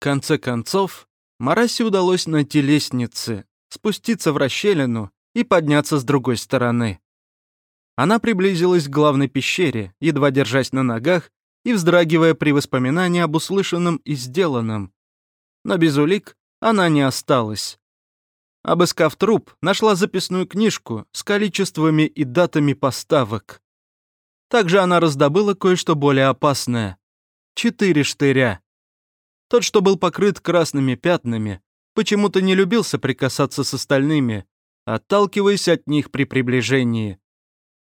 конце концов, Марасе удалось найти лестницы, спуститься в расщелину и подняться с другой стороны. Она приблизилась к главной пещере, едва держась на ногах и вздрагивая при воспоминании об услышанном и сделанном. Но без улик она не осталась. Обыскав труп, нашла записную книжку с количествами и датами поставок. Также она раздобыла кое-что более опасное. Четыре штыря. Тот, что был покрыт красными пятнами, почему-то не любил соприкасаться с остальными, отталкиваясь от них при приближении.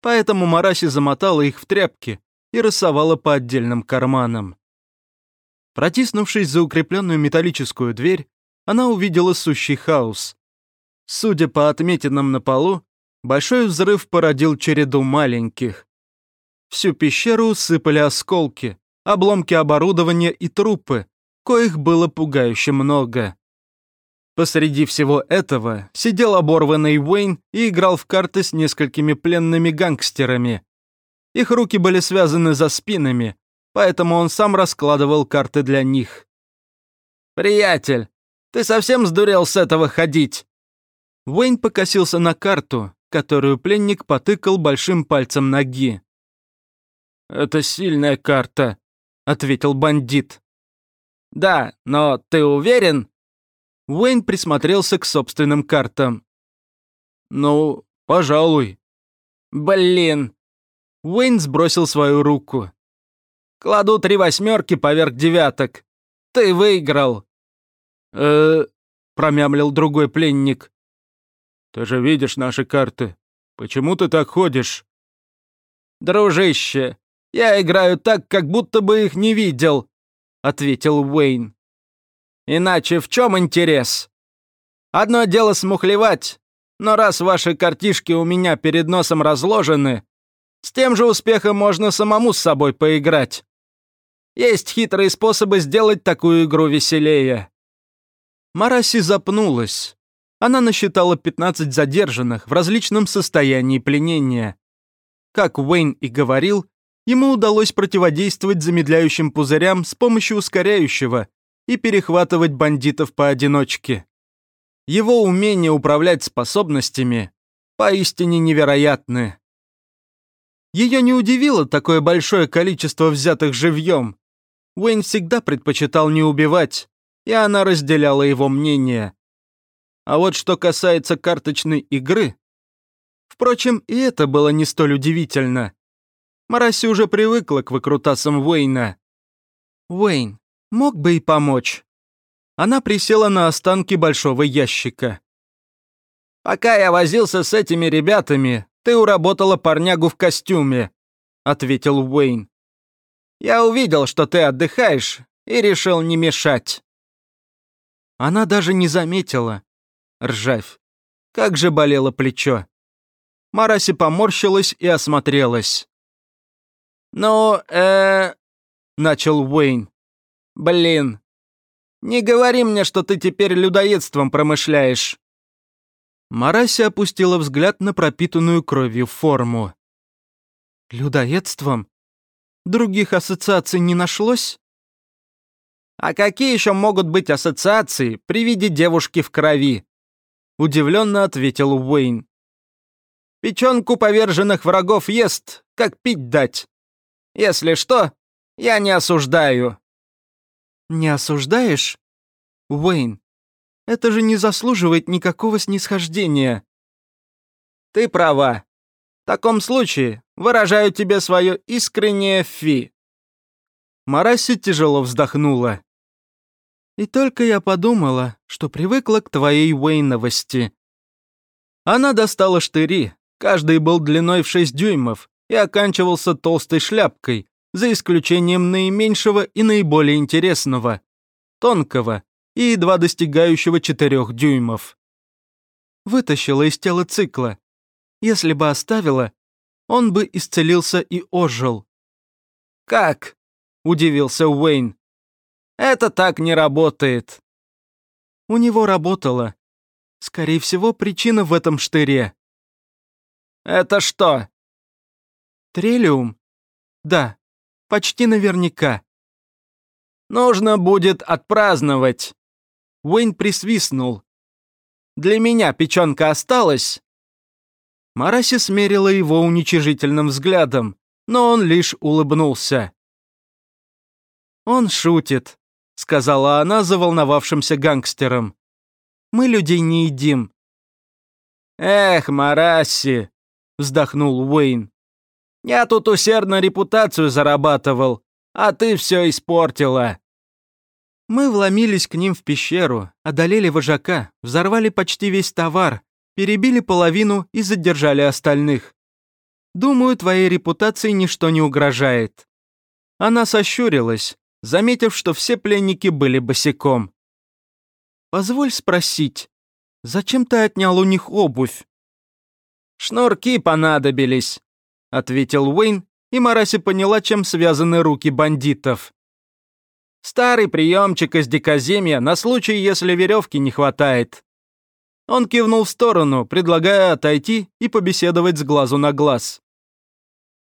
Поэтому Мараси замотала их в тряпки и рассовала по отдельным карманам. Протиснувшись за укрепленную металлическую дверь, она увидела сущий хаос. Судя по отметинам на полу, большой взрыв породил череду маленьких. Всю пещеру усыпали осколки, обломки оборудования и трупы, коих было пугающе много. Посреди всего этого сидел оборванный Уэйн и играл в карты с несколькими пленными гангстерами. Их руки были связаны за спинами, поэтому он сам раскладывал карты для них. «Приятель, ты совсем сдурел с этого ходить?» Уэйн покосился на карту, которую пленник потыкал большим пальцем ноги. «Это сильная карта», — ответил бандит. «Да, но ты уверен?» Уэйн присмотрелся к собственным картам. «Ну, пожалуй». «Блин!» Уэйн сбросил свою руку. «Кладу три восьмерки поверх девяток. Ты выиграл!» э промямлил другой пленник. «Ты же видишь наши карты. Почему ты так ходишь?» «Дружище, я играю так, как будто бы их не видел», — ответил Уэйн. Иначе в чем интерес? Одно дело смухлевать, но раз ваши картишки у меня перед носом разложены, с тем же успехом можно самому с собой поиграть. Есть хитрые способы сделать такую игру веселее. Мараси запнулась. Она насчитала 15 задержанных в различном состоянии пленения. Как Уэйн и говорил, ему удалось противодействовать замедляющим пузырям с помощью ускоряющего, и перехватывать бандитов поодиночке. Его умение управлять способностями поистине невероятны. Ее не удивило такое большое количество взятых живьем. Уэйн всегда предпочитал не убивать, и она разделяла его мнение. А вот что касается карточной игры... Впрочем, и это было не столь удивительно. Мараси уже привыкла к выкрутасам Уэйна. «Уэйн, Мог бы и помочь. Она присела на останки большого ящика. «Пока я возился с этими ребятами, ты уработала парнягу в костюме», — ответил Уэйн. «Я увидел, что ты отдыхаешь, и решил не мешать». Она даже не заметила. Ржавь. Как же болело плечо. Мараси поморщилась и осмотрелась. «Ну, э...» — начал Уэйн. Блин. Не говори мне, что ты теперь людоедством промышляешь. Мараси опустила взгляд на пропитанную кровью форму. Людоедством? Других ассоциаций не нашлось? А какие еще могут быть ассоциации при виде девушки в крови? Удивленно ответил Уэйн. Печенку поверженных врагов ест, как пить дать. Если что, я не осуждаю. «Не осуждаешь? Уэйн, это же не заслуживает никакого снисхождения». «Ты права. В таком случае выражаю тебе свое искреннее фи». Мараси тяжело вздохнула. «И только я подумала, что привыкла к твоей Уэйновости». Она достала штыри, каждый был длиной в 6 дюймов и оканчивался толстой шляпкой, за исключением наименьшего и наиболее интересного, тонкого и едва достигающего четырех дюймов. Вытащила из тела цикла. Если бы оставила, он бы исцелился и ожил. «Как?» – удивился Уэйн. «Это так не работает». У него работало. Скорее всего, причина в этом штыре. «Это что?» «Трелиум?» «Да, Почти наверняка. Нужно будет отпраздновать. Уэйн присвистнул. Для меня печенка осталась. Мараси смерила его уничижительным взглядом, но он лишь улыбнулся. «Он шутит», — сказала она заволновавшимся гангстером. «Мы людей не едим». «Эх, Мараси», — вздохнул Уэйн. «Я тут усердно репутацию зарабатывал, а ты все испортила». Мы вломились к ним в пещеру, одолели вожака, взорвали почти весь товар, перебили половину и задержали остальных. Думаю, твоей репутации ничто не угрожает». Она сощурилась, заметив, что все пленники были босиком. «Позволь спросить, зачем ты отнял у них обувь?» «Шнурки понадобились», — ответил Уэйн, и Мараси поняла, чем связаны руки бандитов. «Старый приемчик из дикоземья на случай, если веревки не хватает». Он кивнул в сторону, предлагая отойти и побеседовать с глазу на глаз.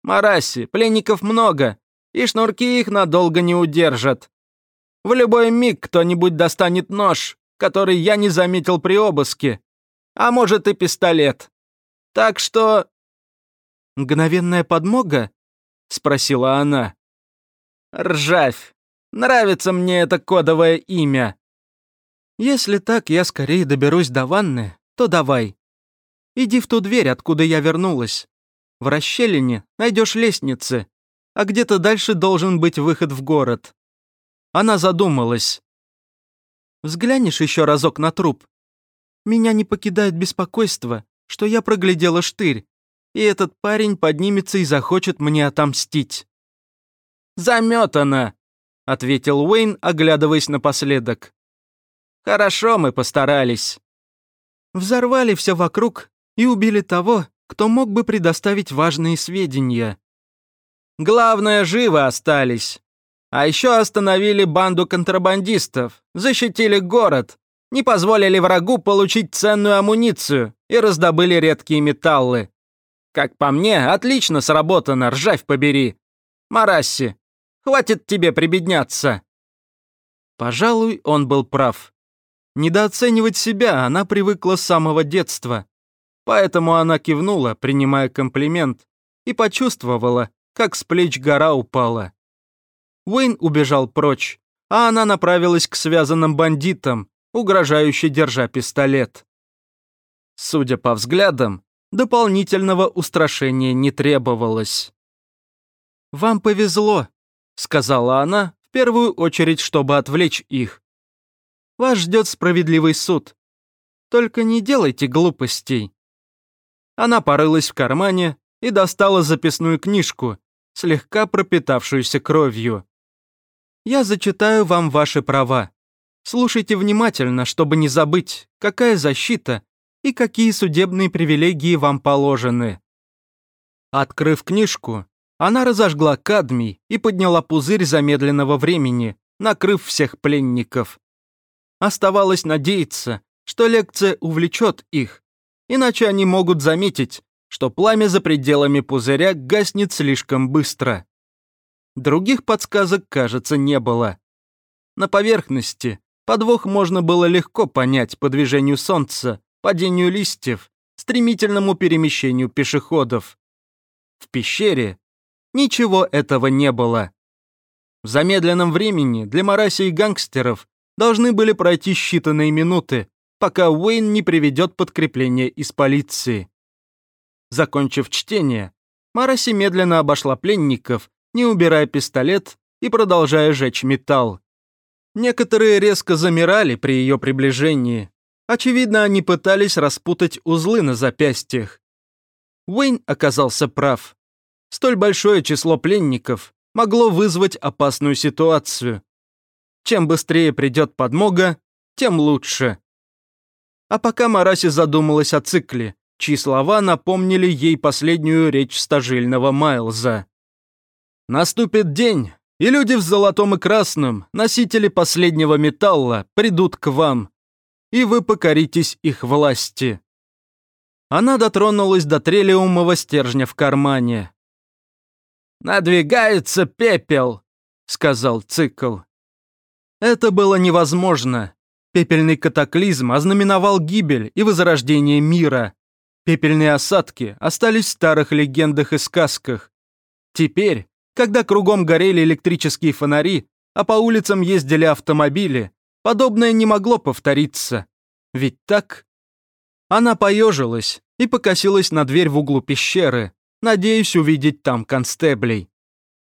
«Мараси, пленников много, и шнурки их надолго не удержат. В любой миг кто-нибудь достанет нож, который я не заметил при обыске, а может и пистолет. Так что...» «Мгновенная подмога?» — спросила она. «Ржавь. Нравится мне это кодовое имя». «Если так, я скорее доберусь до ванны, то давай. Иди в ту дверь, откуда я вернулась. В расщелине найдешь лестницы, а где-то дальше должен быть выход в город». Она задумалась. «Взглянешь еще разок на труп? Меня не покидает беспокойство, что я проглядела штырь, и этот парень поднимется и захочет мне отомстить». «Заметано!» — ответил Уэйн, оглядываясь напоследок. «Хорошо мы постарались». Взорвали все вокруг и убили того, кто мог бы предоставить важные сведения. Главное, живы остались. А еще остановили банду контрабандистов, защитили город, не позволили врагу получить ценную амуницию и раздобыли редкие металлы. Как по мне, отлично сработано, ржавь побери. Марасси, хватит тебе прибедняться. Пожалуй, он был прав. Недооценивать себя она привыкла с самого детства. Поэтому она кивнула, принимая комплимент, и почувствовала, как с плеч гора упала. Уэйн убежал прочь, а она направилась к связанным бандитам, угрожающе держа пистолет. Судя по взглядам, дополнительного устрашения не требовалось. «Вам повезло», — сказала она, в первую очередь, чтобы отвлечь их. «Вас ждет справедливый суд. Только не делайте глупостей». Она порылась в кармане и достала записную книжку, слегка пропитавшуюся кровью. «Я зачитаю вам ваши права. Слушайте внимательно, чтобы не забыть, какая защита и какие судебные привилегии вам положены». Открыв книжку, она разожгла кадмий и подняла пузырь замедленного времени, накрыв всех пленников. Оставалось надеяться, что лекция увлечет их, иначе они могут заметить, что пламя за пределами пузыря гаснет слишком быстро. Других подсказок, кажется, не было. На поверхности подвох можно было легко понять по движению солнца, падению листьев, стремительному перемещению пешеходов. В пещере ничего этого не было. В замедленном времени для Мараси и гангстеров должны были пройти считанные минуты, пока Уэйн не приведет подкрепление из полиции. Закончив чтение, Мараси медленно обошла пленников, не убирая пистолет и продолжая жечь металл. Некоторые резко замирали при ее приближении. Очевидно, они пытались распутать узлы на запястьях. Уэйн оказался прав. Столь большое число пленников могло вызвать опасную ситуацию. Чем быстрее придет подмога, тем лучше. А пока Мараси задумалась о цикле, чьи слова напомнили ей последнюю речь стажильного Майлза. «Наступит день, и люди в золотом и красном, носители последнего металла, придут к вам, и вы покоритесь их власти». Она дотронулась до трелиумового стержня в кармане. «Надвигается пепел», — сказал Цикл. Это было невозможно. Пепельный катаклизм ознаменовал гибель и возрождение мира. Пепельные осадки остались в старых легендах и сказках. Теперь, когда кругом горели электрические фонари, а по улицам ездили автомобили, подобное не могло повториться. Ведь так? Она поежилась и покосилась на дверь в углу пещеры, надеясь увидеть там констеблей.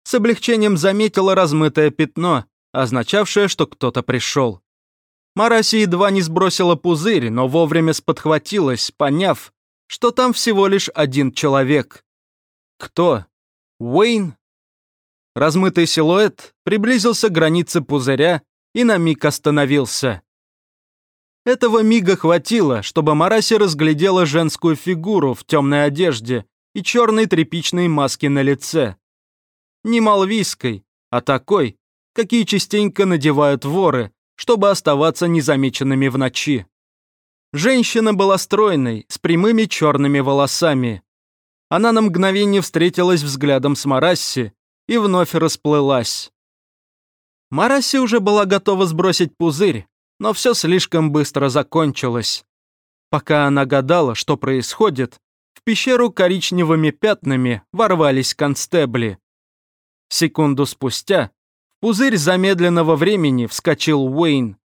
С облегчением заметила размытое пятно, означавшее, что кто-то пришел. Мараси едва не сбросила пузырь, но вовремя сподхватилась, поняв, что там всего лишь один человек. Кто? Уэйн? Размытый силуэт приблизился к границе пузыря и на миг остановился. Этого мига хватило, чтобы Мараси разглядела женскую фигуру в темной одежде и черной тряпичной маске на лице. Не малвийской, а такой, какие частенько надевают воры, чтобы оставаться незамеченными в ночи. Женщина была стройной, с прямыми черными волосами. Она на мгновение встретилась взглядом с Марасси и вновь расплылась. Марасси уже была готова сбросить пузырь, но все слишком быстро закончилось. Пока она гадала, что происходит, в пещеру коричневыми пятнами ворвались констебли. Секунду спустя пузырь замедленного времени вскочил Уэйн.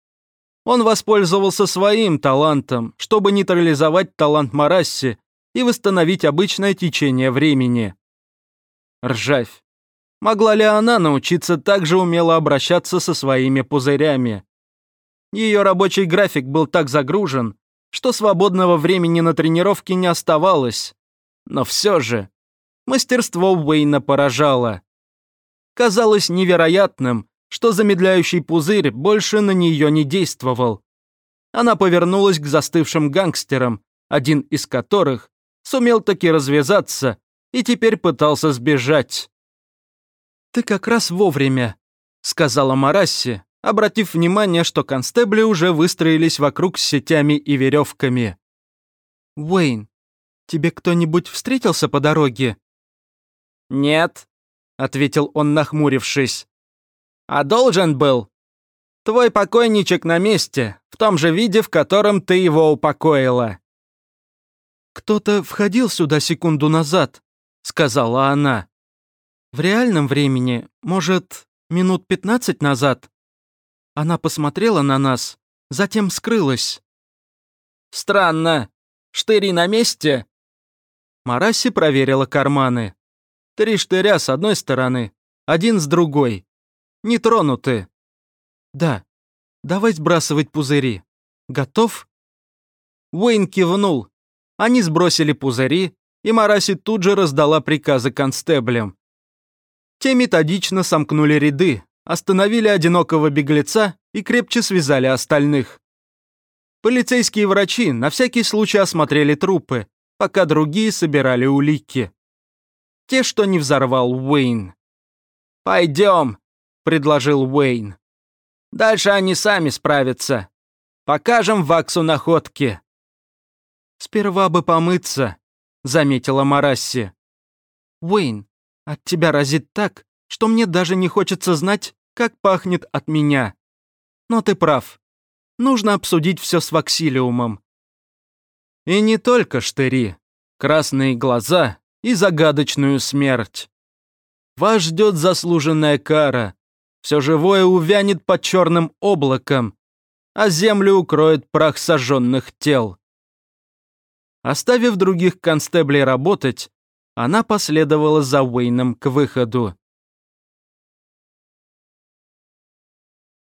Он воспользовался своим талантом, чтобы нейтрализовать талант Марасси и восстановить обычное течение времени. Ржавь. Могла ли она научиться так же умело обращаться со своими пузырями? Ее рабочий график был так загружен, что свободного времени на тренировки не оставалось. Но все же мастерство Уэйна поражало. Казалось невероятным, что замедляющий пузырь больше на нее не действовал. Она повернулась к застывшим гангстерам, один из которых сумел таки развязаться и теперь пытался сбежать. «Ты как раз вовремя», — сказала Марасси, обратив внимание, что констебли уже выстроились вокруг с сетями и веревками. «Уэйн, тебе кто-нибудь встретился по дороге?» «Нет», ответил он, нахмурившись. А должен был. Твой покойничек на месте, в том же виде, в котором ты его упокоила. Кто-то входил сюда секунду назад, сказала она. В реальном времени, может, минут пятнадцать назад. Она посмотрела на нас, затем скрылась. Странно. Штыри на месте? Мараси проверила карманы. Три штыря с одной стороны, один с другой. Не тронуты. Да, давай сбрасывать пузыри. Готов? Уэйн кивнул. Они сбросили пузыри, и Мараси тут же раздала приказы констеблям. Те методично сомкнули ряды, остановили одинокого беглеца и крепче связали остальных. Полицейские врачи на всякий случай осмотрели трупы, пока другие собирали улики те, что не взорвал Уэйн. «Пойдем», — предложил Уэйн. «Дальше они сами справятся. Покажем Ваксу находки». «Сперва бы помыться», — заметила Марасси. «Уэйн, от тебя разит так, что мне даже не хочется знать, как пахнет от меня. Но ты прав. Нужно обсудить все с Ваксилиумом». И не только штыри. Красные глаза и загадочную смерть. Вас ждет заслуженная кара. Все живое увянет под черным облаком, а землю укроет прах сожженных тел. Оставив других констеблей работать, она последовала за Уэйном к выходу.